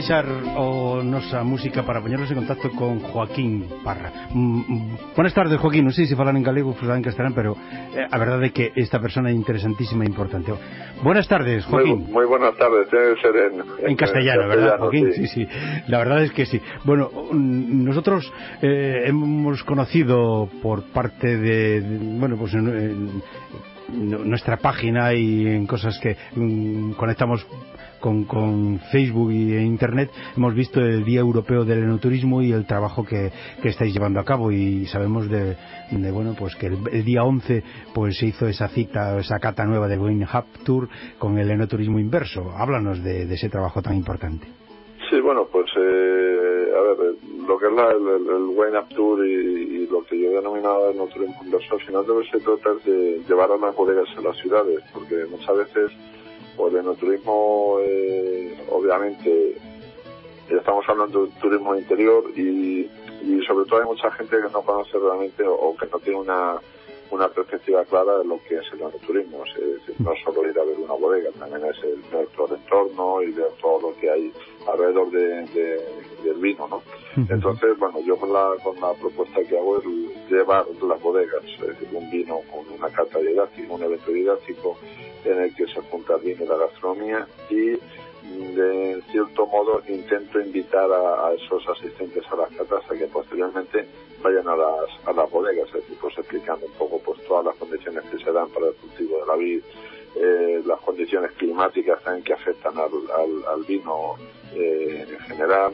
baixar o nosa música para poñernos en contacto con Joaquín Parra. Mm, mm, Buenas tardes Joaquín, non sei se falan en galego ou falan en castelán pero eh, a verdade é que esta persona é interesantísima e importante. Buenas tardes Joaquín. Muy, muy buenas tardes, debe ser en, en, en castellano, en ¿verdad Joaquín? Sí. sí, sí, la verdad es que sí. Bueno, nosotros eh, hemos conocido por parte de, de bueno, pues en, en, nuestra página y en cosas que mm, conectamos con, con, Facebook y Internet hemos visto el Día Europeo del Enoturismo y el trabajo que, que estáis llevando a cabo. Y sabemos de, de bueno pues que el, día 11 pues se hizo esa cita esa cata nueva de Wayne Hub Tour con el enoturismo inverso. Háblanos de, de ese trabajo tan importante. Sí, bueno, pues eh, a ver, lo que es el, el Wine Up Tour y, lo que yo he denominado el inverso, al final debe se trata de llevar a las bodegas a las ciudades, porque muchas veces, pues el enoturismo, eh, obviamente, estamos hablando de turismo interior y, y sobre todo hay mucha gente que no conoce realmente o, o que no tiene una una perspectiva clara de lo que es el enoturismo. Es decir, no solo ir a ver una bodega, también es el ver todo el entorno y ver todo lo que hay alrededor de, de, del vino, ¿no? Entonces, bueno, yo con la, con la propuesta que hago es llevar las bodegas, es decir, un vino con una carta didáctica, un evento didáctico en el que se junta el vino y la gastronomía y de cierto modo intento invitar a, a, esos asistentes a las catas a que posteriormente vayan a las, a las bodegas, es decir, pues explicando un poco pues todas las condiciones que se dan para el cultivo de la vid, eh, las condiciones climáticas también que afectan al, al, vino eh, en general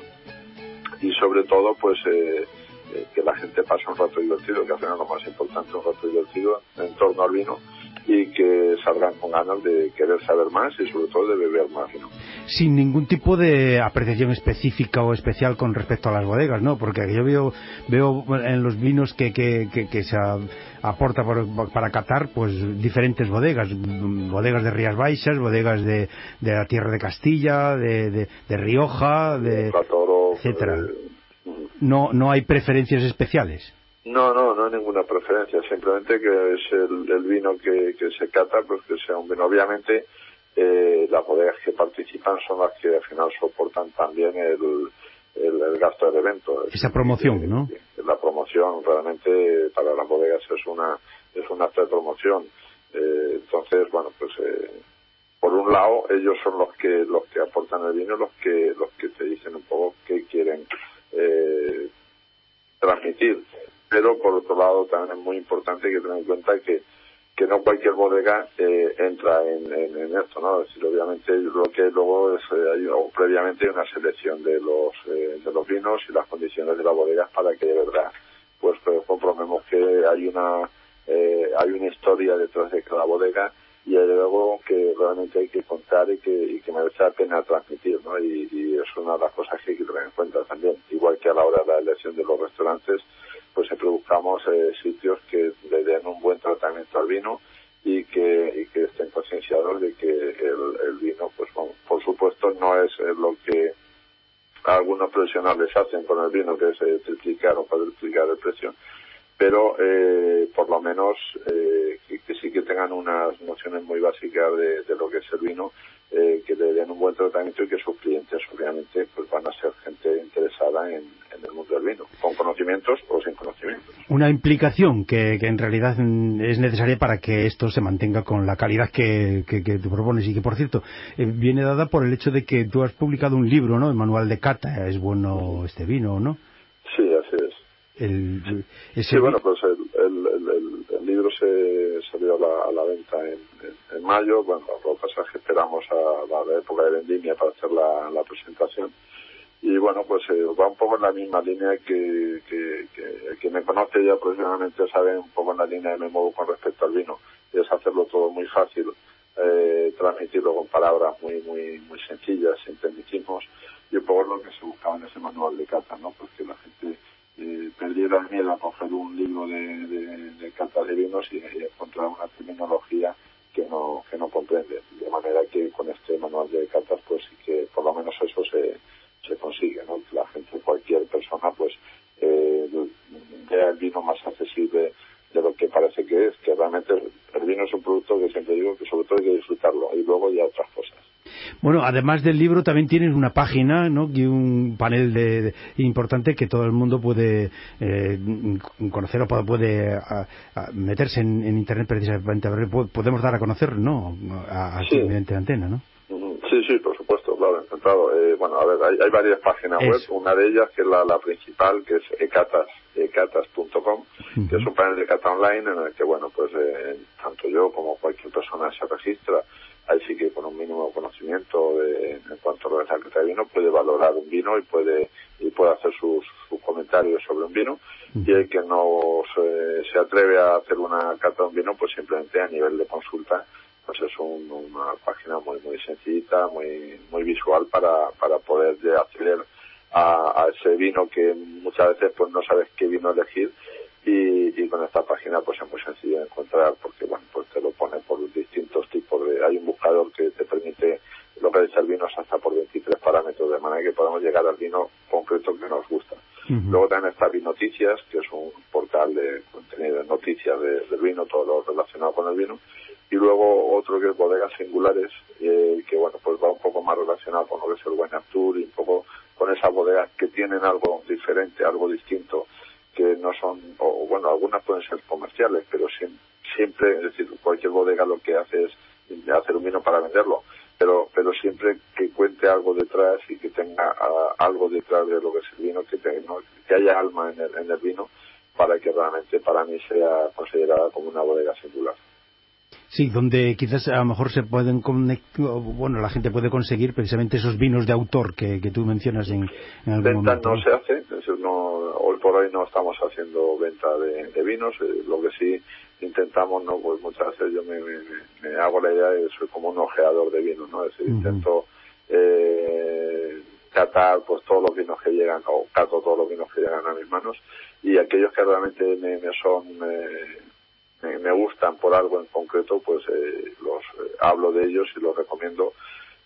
y sobre todo pues eh, eh, que la gente pase un rato divertido, que al final lo más importante un rato divertido en torno al vino y que salgan con ganas de querer saber más y sobre todo de beber más ¿no? sin ningún tipo de apreciación específica o especial con respecto a las bodegas ¿no? porque yo veo veo en los vinos que, que, que, que se aporta por, para catar pues diferentes bodegas bodegas de Rías Baixas bodegas de, de la tierra de Castilla de, de, de Rioja de, etcétera eh, no, no hay preferencias especiales no, no, no hay ninguna preferencia, simplemente que es el, el vino que, que, se cata, pues que sea un vino. Obviamente, eh, las bodegas que participan son las que al final soportan también el, el, el gasto del evento. Esa promoción, ¿no? La promoción realmente para las bodegas es una es un acto de promoción. Eh, entonces, bueno, pues eh, por un lado ellos son los que los que aportan el vino, los que los que te dicen un poco qué quieren eh, transmitir pero por otro lado también es muy importante que tener en cuenta que que no cualquier bodega eh, entra en, en, esto, ¿no? Es decir, obviamente lo que luego es, eh, hay, o previamente hay una selección de los eh, de los vinos y las condiciones de las bodegas para que de verdad pues, pues comprobemos que hay una eh, hay una historia detrás de cada bodega y luego que realmente hay que contar y que, y que merece la pena transmitir, ¿no? Y, y es una de las cosas que hay que tener en cuenta también, igual que a la hora de la elección de los restaurantes, pues siempre buscamos eh, sitios que le den un buen tratamiento al vino y que, estén concienciados de que el, vino, pues por supuesto no es lo que algunos profesionales hacen con el vino, que es eh, triplicar o cuadruplicar el precio, pero eh, por lo menos eh, que, sí que tengan unas nociones muy básicas de lo que es el vino, eh, que le den un buen tratamiento y que sus clientes obviamente pues van a ser gente interesada en, en el mundo del vino, con conocimientos o sin conocimientos. Una implicación que, que, en realidad es necesaria para que esto se mantenga con la calidad que, que, que tú propones y que por cierto eh, viene dada por el hecho de que tú has publicado un libro, ¿no? El manual de cata, es bueno este vino, ¿no? Sí, así es. El, ese sí, bueno, pues el, libro se salió a la, a la venta en, en, en, mayo. Bueno, lo que pasa es que esperamos a la época de vendimia para hacer la, la presentación. Y bueno, pues eh, va un poco en la misma línea que, que, que, me conoce ya profesionalmente sabe un poco en la línea de me muevo con respecto al vino. Y es hacerlo todo muy fácil, eh, transmitirlo con palabras muy, muy, muy sencillas, sin tecnicismos. Y un poco lo que se buscaba en ese manual de cata, ¿no? Pues que la gente eh, perdiera el miedo a coger un libro de, de, de cata de vinos y, y, encontrar una terminología que no, que no comprende. De manera que con este manual de catas, pues sí que por lo menos eso se, se consigue, ¿no? Que la gente, cualquier persona, pues eh, vea el vino más accesible de lo que parece que es, que realmente el vino es un producto que siempre digo que sobre todo hay que disfrutarlo y luego ya otras cosas. Bueno, además del libro también tienes una página, ¿no? Y un panel de, importante que todo el mundo puede eh, conocer o puede, meterse en, internet precisamente. Podemos dar a conocer, ¿no? A, mediante antena, ¿no? Sí, sí, por supuesto, claro, encantado. Eh, bueno, a ver, hay, varias páginas web, una de ellas que es la, principal, que es ecatas, ecatas.com, que es un panel de cata online en el que, bueno, pues eh, tanto yo como cualquier persona se registra, ahí sí que con un mínimo conocimiento de, en cuanto a la cata de vino puede valorar un vino y puede y puede hacer sus, comentarios sobre un vino. Y el que no se, se atreve a hacer una cata de un vino pues simplemente a nivel de consulta pues es una página muy muy sencillita, muy muy visual para, para poder acceder a, ese vino que muchas veces pues no sabes qué vino elegir y, y, con esta página pues es muy sencillo de encontrar porque bueno pues te lo pone por distintos tipos de hay un buscador que te permite localizar vinos hasta por 23 parámetros de manera que podamos llegar al vino concreto que nos gusta. Luego también está Vinoticias que es un portal de contenido de noticias del vino todo lo relacionado con el vino. Y luego otro que es bodegas singulares eh, que bueno pues va un poco más relacionado con lo que es el Wine Tour y un poco con esas bodegas que tienen algo diferente algo distinto que no son o bueno algunas pueden ser comerciales pero siempre, es decir cualquier bodega lo que hace es hacer un vino para venderlo pero pero siempre que cuente algo detrás y que tenga algo detrás de lo que es el vino que tenga, que haya alma en el, en el vino para que realmente para mí sea considerada como una bodega singular Sí, donde quizás a lo mejor se pueden bueno, la gente puede conseguir precisamente esos vinos de autor que, que tú mencionas en, en algún venta momento. no se hace, por hoy no estamos haciendo venta de, vinos, eh, lo que sí intentamos, no, pues muchas veces yo me, me, hago la idea de que soy como un ojeador de vinos, ¿no? Es decir, intento eh, catar pues todos los vinos que llegan, o cato todos los vinos que llegan a mis manos, y aquellos que realmente me, son eh, me, gustan por algo en concreto, pues eh, los eh, hablo de ellos y los recomiendo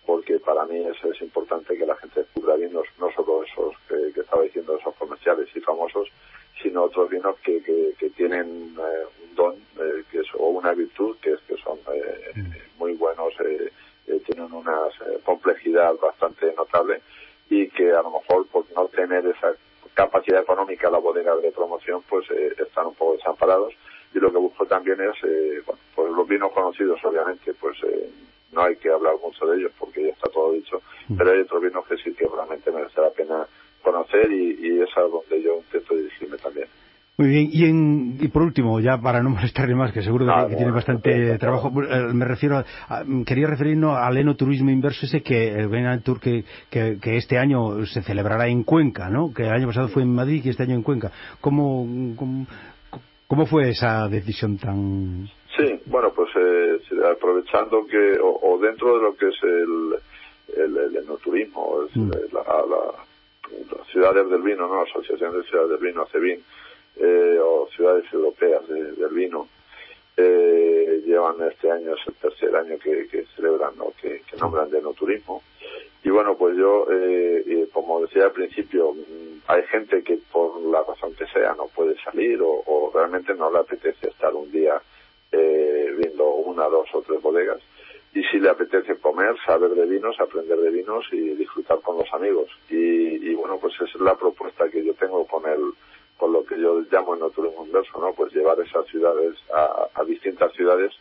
porque para mí es, es importante que la gente descubra vinos, no solo esos que, estaba diciendo, esos comerciales y famosos, sino otros vinos que, que, tienen eh, un don que es, o una virtud, que es que son muy buenos, tienen una complejidad bastante notable y que a lo mejor por no tener esa capacidad económica la bodega de promoción, pues están un poco desamparados. Y lo que busco también es, eh, bueno, pues los vinos conocidos obviamente, pues eh, no hay que hablar mucho de ellos porque ya está todo dicho, mm. pero hay otros vinos que sí que realmente merece la pena conocer y, y es a donde yo intento dirigirme también. Muy bien, y, en, y por último, ya para no molestarle más, que seguro que, tiene bastante trabajo, eh, me refiero, a, quería referirnos al enoturismo inverso ese que el Grand Tour que, que, que, este año se celebrará en Cuenca, ¿no? Que el año pasado fue en Madrid y este año en Cuenca. ¿Cómo, cómo ¿Cómo fue esa decisión tan...? Bueno, pues eh, aprovechando que, o, dentro de lo que es el, el, el enoturismo, mm. la, las ciudades del vino, ¿no? Asociación de Ciudades del Vino, ACEVIN, eh, o ciudades europeas del vino, eh, llevan este año, es el tercer año que, que celebran, ¿no? que, que nombran de enoturismo. Y bueno, pues yo, eh, como decía al principio, mm, hay gente que por la razón que sea no puede salir o, realmente no le apetece estar un día eh, viendo una, dos o tres bodegas. Y si le apetece comer, saber de vinos, aprender de vinos y disfrutar con los amigos. Y, bueno, pues esa es la propuesta que yo tengo con el, con lo que yo llamo en turismo inverso, ¿no? Pues llevar esas ciudades a, a distintas ciudades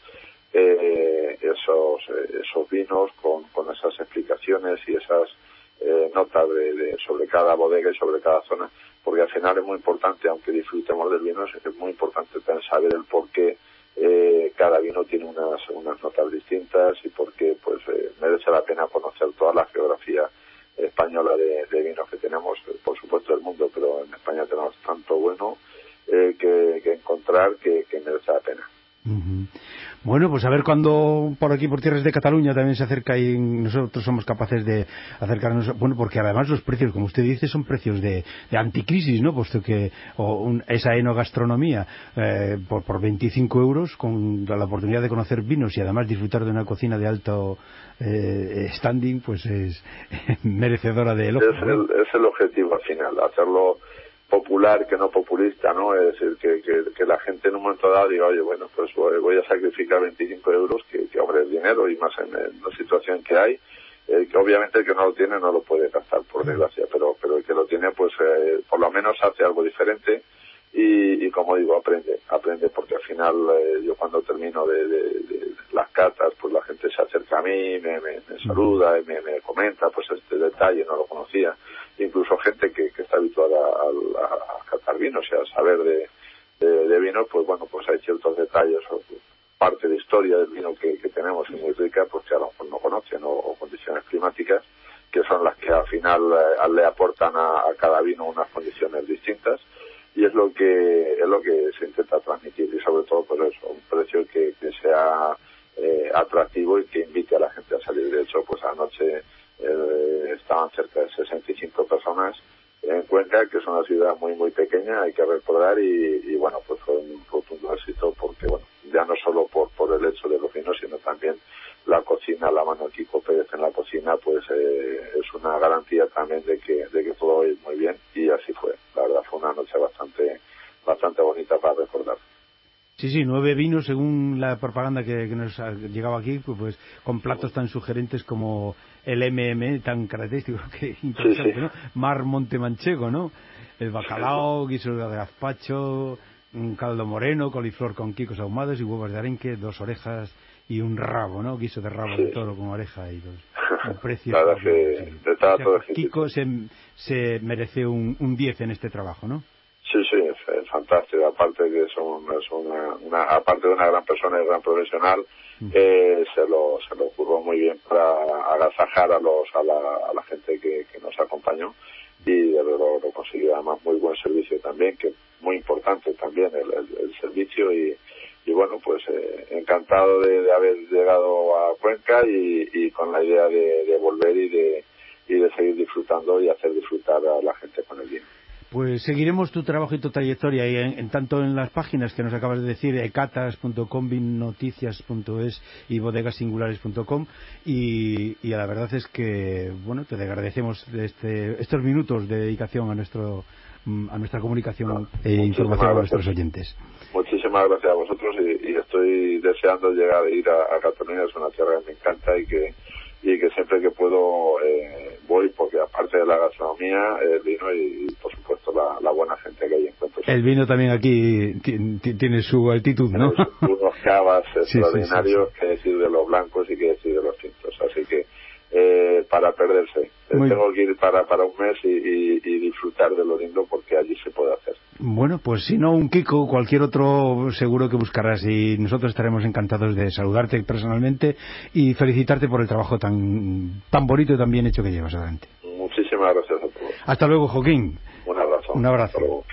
eh, esos, esos vinos con, con esas explicaciones y esas eh, notas de, sobre cada bodega y sobre cada zona, porque al final es muy importante, aunque disfrutemos del vino, es muy importante saber el por qué eh, cada vino tiene unas, unas notas distintas y por qué pues, eh, merece la pena conocer toda la geografía española de, de vinos que tenemos, por supuesto del mundo, pero en España tenemos tanto bueno que, que, encontrar que merece la pena. Bueno, pues a ver cuando por aquí, por tierras de Cataluña, también se acerca y nosotros somos capaces de acercarnos. Bueno, porque además los precios, como usted dice, son precios de, de anticrisis, ¿no? Puesto que o esa enogastronomía eh, por, por 25 euros, con la oportunidad de conocer vinos y además disfrutar de una cocina de alto eh, standing, pues es merecedora de elogio. Es el, es el objetivo al final, hacerlo popular que no populista, ¿no? Es decir, que, que, la gente en un momento dado diga, oye, bueno, pues voy a sacrificar 25 euros, que, que hombre, es dinero y más en, la situación que hay, eh, que obviamente el que no lo tiene no lo puede gastar por desgracia pero pero el que lo tiene pues eh, por lo menos hace algo diferente y, y, como digo aprende aprende porque al final eh, yo cuando termino de, de, las catas pues la gente se acerca a mí me, me, saluda y me, me, comenta pues este detalle no lo conocía. Incluso gente que, que está habituada a, a, catar vinos y a saber de, de, vino pues bueno pues hay ciertos detalles o parte de historia del vino que, que tenemos y muy rica pues que a lo mejor no conocen o, condiciones climáticas que son las que al final eh, le aportan a, a cada vino unas condiciones distintas y es lo que es lo que se intenta transmitir y sobre todo por eso un precio que, que sea eh, atractivo y que invite a la gente a salir. De hecho pues anoche eh, estaban cerca de 65 personas en Cuenca que es una ciudad muy muy pequeña hay que recordar y, y bueno pues fue un rotundo éxito porque bueno ya no solo por por el hecho de los vinos sino también la cocina, la mano Kiko Pérez en la cocina, pues eh, es una garantía también de que, de que todo va muy bien y así fue. La verdad fue una noche bastante, bastante bonita para recordar. Sí, sí, nueve vinos según la propaganda que, nos ha llegado aquí, pues, pues, con platos tan sugerentes como el MM, tan característico, que interesante, ¿no? Mar Monte Manchego, ¿no? El bacalao, guiso de gazpacho, un caldo moreno, coliflor con quicos ahumados y huevos de arenque, dos orejas y un rabo, ¿no? Guiso de rabo de toro con oreja y dos. Un precio. Nada, que Kiko se, se merece un 10 en este trabajo, ¿no? Sí, sí, es, fantástico. Aparte que es, una, una, aparte de una gran persona y gran profesional, eh, se lo se lo ocurrió muy bien para agasajar a los a la, a la gente que, que nos acompañó y lo, lo, consiguió además muy buen servicio también, que muy importante también el, el servicio y, y bueno, pues eh, encantado de, haber llegado a Cuenca y, con la idea de, volver y de, y de seguir disfrutando y hacer disfrutar a la gente con el vino. Pues seguiremos tu trabajo y tu trayectoria y en, tanto en las páginas que nos acabas de decir, ecatas.com, vinnoticias.es y bodegasingulares.com y, y la verdad es que, bueno, te agradecemos este, estos minutos de dedicación a nuestro a nuestra comunicación e información a nuestros oyentes. Muchísimas gracias a vosotros y, estoy deseando llegar a ir a, Cataluña, es una tierra que me encanta y que y que siempre que puedo eh, voy porque aparte de la gastronomía, el vino y, por supuesto la, buena gente que hay encuentro. El vino también aquí tiene su altitud, ¿no? unos cavas extraordinarios, que decir de los blancos y que decir de los tintos. Así que eh, para perderse. Tengo que ir para, para un mes y, disfrutar de lo lindo porque allí se puede hacer. Bueno, pues si no un Kiko, cualquier otro seguro que buscarás y nosotros estaremos encantados de saludarte personalmente y felicitarte por el trabajo tan, tan bonito y tan bien hecho que llevas adelante. Muchísimas gracias a todos. Hasta luego, Joaquín. Un abrazo. Un abrazo.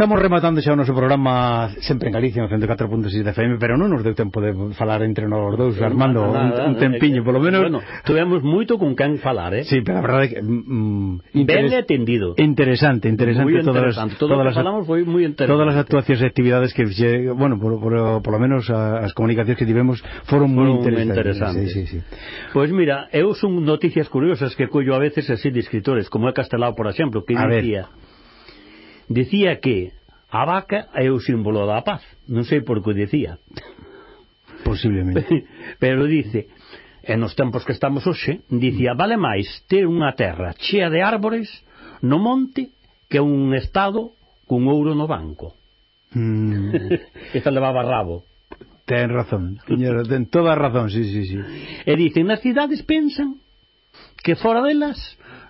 Estamos rematando xa o noso programa sempre en Galicia, no 104.6 FM, pero non nos deu tempo de falar entre nós dous, eh, Armando, nada, un, un tempiño, eh, polo menos. Bueno, tuvemos moito con quen falar, eh? Sí, pero a verdade é que... Mm, mm interes... Ben atendido. Interesante, interesante. Muy todas interesante. Todas, Todo todas as, falamos foi moi interesante. Todas as actuacións e actividades que, bueno, por, por, por lo menos as comunicacións que tivemos foron moi interesantes. interesantes. Sí, sí, sí. Pois pues mira, eu son noticias curiosas que collo a veces así de escritores, como é Castelao, por exemplo, que a dicía... Ver Dicía que a vaca é o símbolo da paz. Non sei por que dicía. Posiblemente. Pero dice, e nos tempos que estamos hoxe, dicía, ah, vale máis ter unha terra chea de árbores no monte que un estado cun ouro no banco. Mm. Esta levaba rabo. Ten razón, señora, ten toda a razón, sí, sí, sí. E dicen, nas cidades pensan que fora delas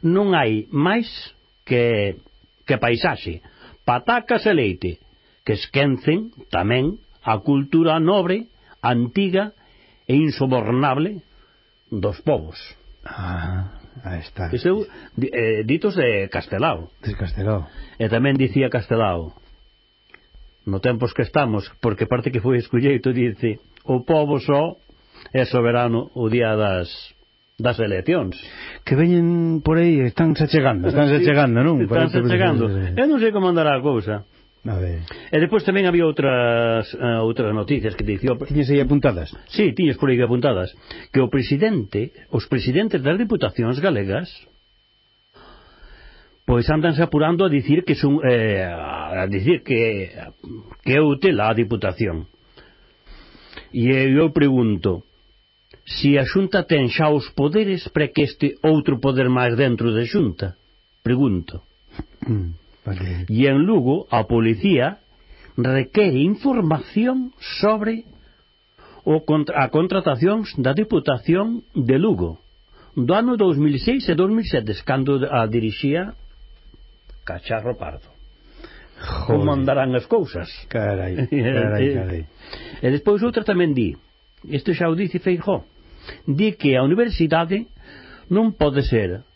non hai máis que que paisaxe, patacas e leite, que esquencen tamén a cultura nobre, antiga e insobornable dos povos. Ah, aí está. Iso, eh, ditos de Castelao. De Castelao. E tamén dicía Castelao, no tempos que estamos, porque parte que foi escolleito, dice, o povo só é soberano o día das das eleccións que veñen por aí estánse chegando estánse sí, chegando, non? estánse chegando eu non sei como andará a cousa A ver. E depois tamén había outras uh, outras noticias que dicía... Tiñes aí apuntadas? Sí, tiñes por aí apuntadas. Que o presidente, os presidentes das diputacións galegas pois andanse apurando a dicir que son eh, a dicir que que é útil a diputación. E eu pregunto, se a Xunta ten xa os poderes para que este outro poder máis dentro da Xunta? Pregunto. Mm, vale. E en Lugo, a policía requere información sobre o contra, a contratación da Diputación de Lugo do ano 2006 e 2007 cando a dirixía Cacharro Pardo Joder. como andarán as cousas carai, carai, carai. e, e despois outra tamén di isto xa o dice Feijó di que a universidade non pode ser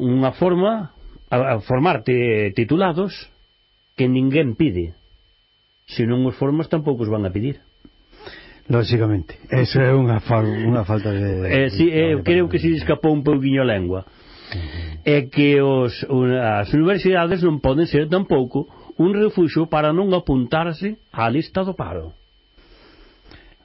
unha forma a, a formarte titulados que ninguén pide. Se non os formas, tampouco os van a pedir. lógicamente eso é unha, fal, unha falta de... Eh, si, eh, creo que se escapou un pouquinho a lengua. Uh -huh. É que os, as universidades non poden ser tampouco un refuxo para non apuntarse á lista do paro.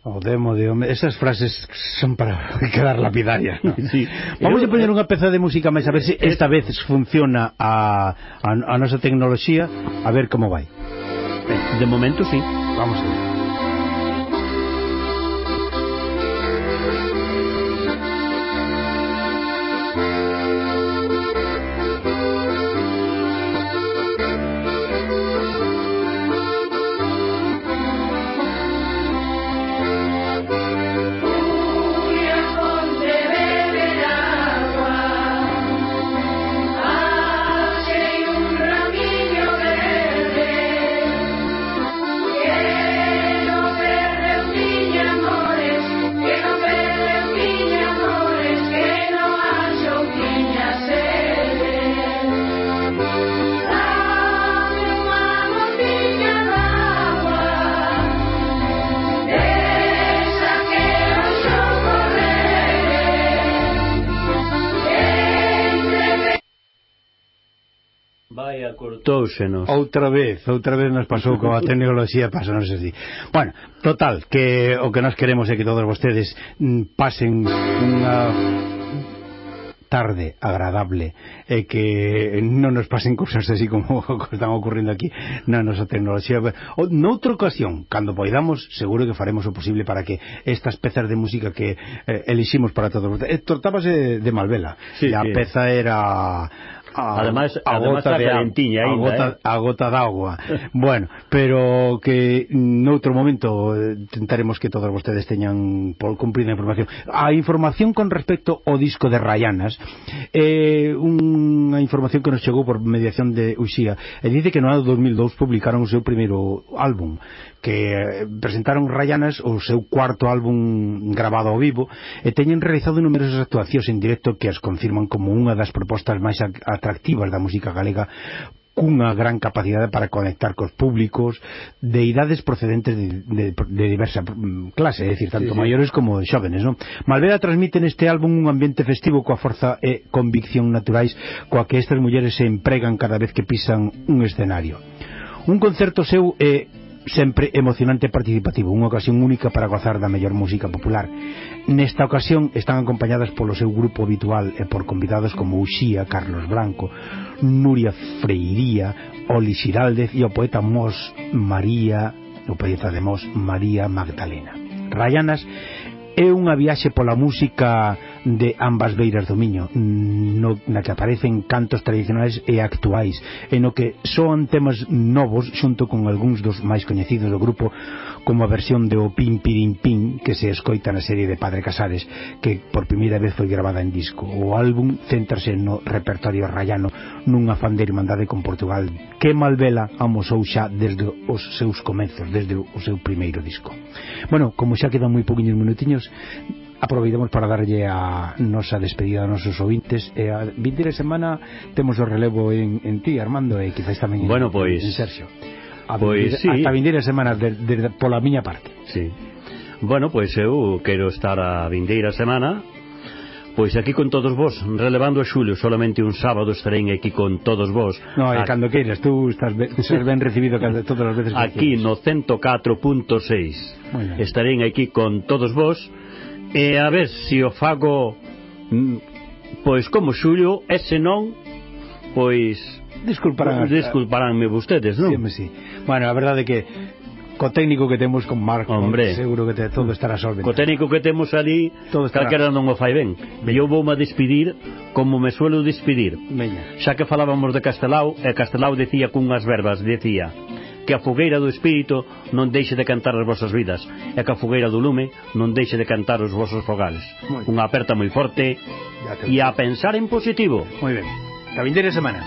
O demo de home... Esas frases son para quedar lapidarias, ¿no? Sí. Vamos a poner unha peza de música máis a ver se si esta vez funciona a, a, a nosa tecnoloxía, a ver como vai. Eh, de momento, sí. Vamos a ver. Pasáusenos. Outra vez, outra vez nos pasou coa tecnoloxía, pasanos así. Bueno, total, que o que nós queremos é que todos vostedes mm, pasen unha tarde agradable e que non nos pasen cousas así como están ocurrindo aquí na nosa tecnoloxía noutra ocasión, cando poidamos seguro que faremos o posible para que estas pezas de música que eh, eliximos para todos eh, tratábase de, de Malvela sí, a que... peza era a, además, a además gota de ainda, a gota, eh? a gota de agua bueno, pero que noutro momento eh, tentaremos que todos vostedes teñan por cumprir a información. A información con respecto ao disco de Rayanas eh, unha información que nos chegou por mediación de Uxía. E dice que no ano 2002 publicaron o seu primeiro álbum que presentaron Rayanas o seu cuarto álbum grabado ao vivo e teñen realizado numerosas actuacións en directo que as confirman como unha das propostas máis atractivas da música galega cunha gran capacidade para conectar cos públicos de idades procedentes de, de, de diversa mm, clase, é dicir, tanto sí, sí. maiores como xóvenes, non? Malvera transmite neste álbum un ambiente festivo coa forza e convicción naturais coa que estas mulleres se empregan cada vez que pisan un escenario. Un concerto seu é sempre emocionante e participativo, unha ocasión única para gozar da mellor música popular. Nesta ocasión están acompañadas polo seu grupo habitual e por convidados como Uxía, Carlos Branco, Nuria Freiría, Oli Xiraldez e o poeta Mos María, o poeta de Mos María Magdalena. Rayanas é unha viaxe pola música de ambas beiras do Miño no, na que aparecen cantos tradicionais e actuais e no que soan temas novos xunto con algúns dos máis coñecidos do grupo como a versión de O Pin Pirin Pin que se escoita na serie de Padre Casares que por primeira vez foi gravada en disco. O álbum céntrase no repertorio rayano nun afán de irmandade con Portugal que Malvela amosou xa desde os seus comezos desde o seu primeiro disco. Bueno, como xa quedan moi poquinhos minutiños aproveitamos para darlle a nosa despedida a nosos ouvintes e a 20 de semana temos o relevo en, en ti, Armando, e quizás tamén en, bueno, pois, en Sergio. A pois, 20, sí. Hasta 20 de semana de, de, de, pola miña parte. Sí. Bueno, pois eu quero estar a vindeira semana Pois aquí con todos vos, relevando a Xulio, solamente un sábado estarei aquí con todos vos. No, e aquí... cando queiras, tú estás ben, ser ben recibido todas as veces que Aquí no 104.6 estarei aquí con todos vos e a ver se o fago mm, pois como xullo e se non pois disculparán disculparánme vostedes, non? Sí, sí. Bueno, a verdade é que co técnico que temos con Marco, Hombre, seguro que te, todo estará solventado. Co técnico que temos ali, todo estará... calquera non o fai ben. E eu vou a despedir como me suelo despedir. Veña. Xa que falábamos de Castelao, e Castelao decía cunhas verbas, decía que a fogueira do Espírito non deixe de cantar as vosas vidas e que a fogueira do lume non deixe de cantar os vosos fogales. Unha aperta moi forte e a pensar en positivo. Moi ben. Cabindeira semana.